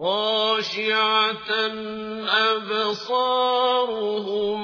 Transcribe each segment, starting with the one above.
خاشعة أبصارهم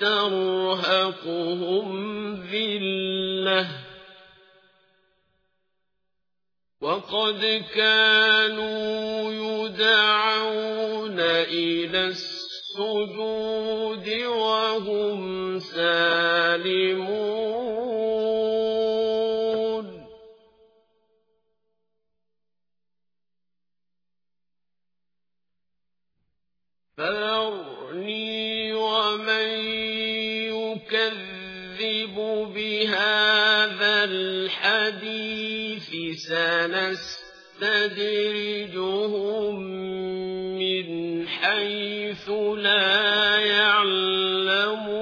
ترهقهم ذلة. وقد كانوا يدعون إلى السجود وهم سالمون فذرني ومن يكذب بهذا الحديث سنستدرجهم من حيث لا يعلمون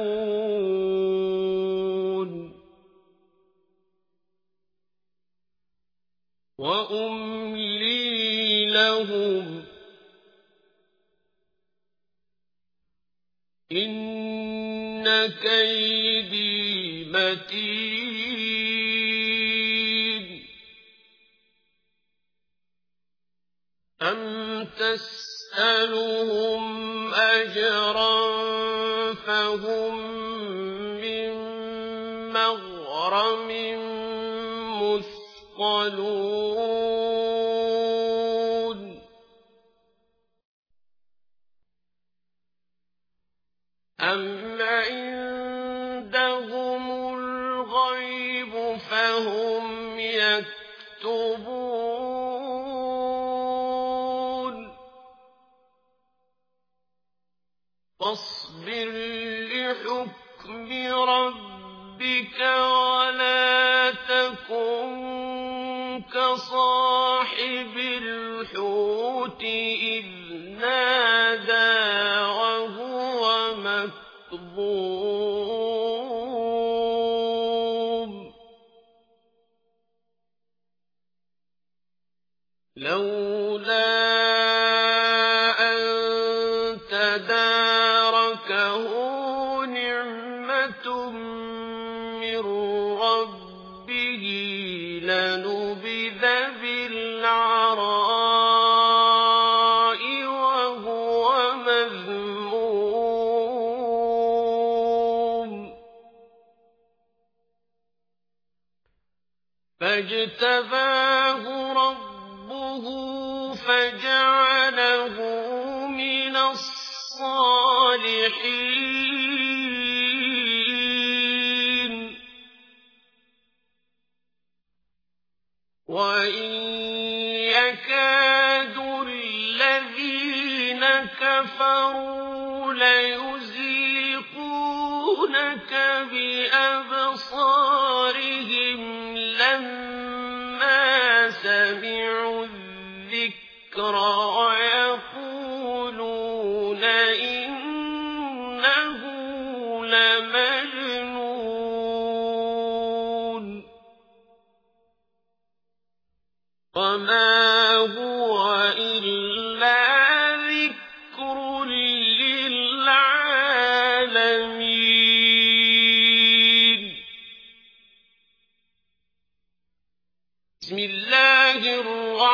وأملي لهم إن كيدي متين أم تسألهم أجرا فهم من مغرم مثقلون الغيب فهم يكتبون فاصبر لحكم ربك مكظوم لولا أن تداركه نعمة من ربه لنبذ بالعراء فاجتباه ربه فجعله من الصالحين. وإن يكاد الذين كفروا ليزلقونك بأبصارهم سمعوا الذكر ويقولون إنه لمجنون. وما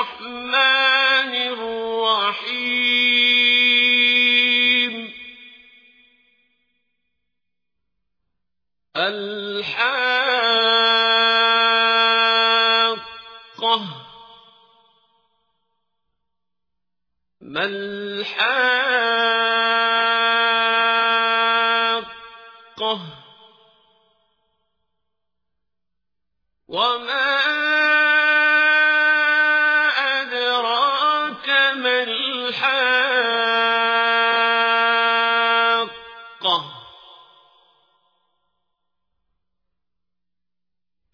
الرحمن الرحيم. الحاقة. ما الحاقة؟ وما الحاقة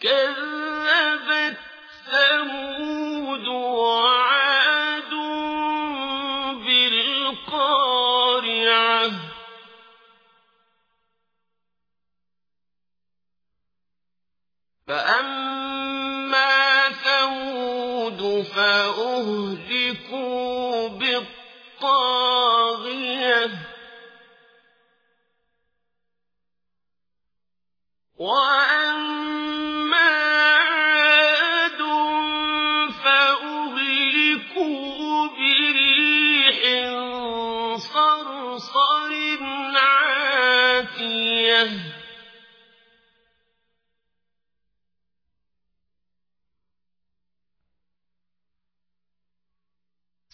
كذبت ثمود وعاد بالقارعة. فأما ثمود فأهلكوا بالطاغية.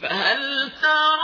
فهل ترى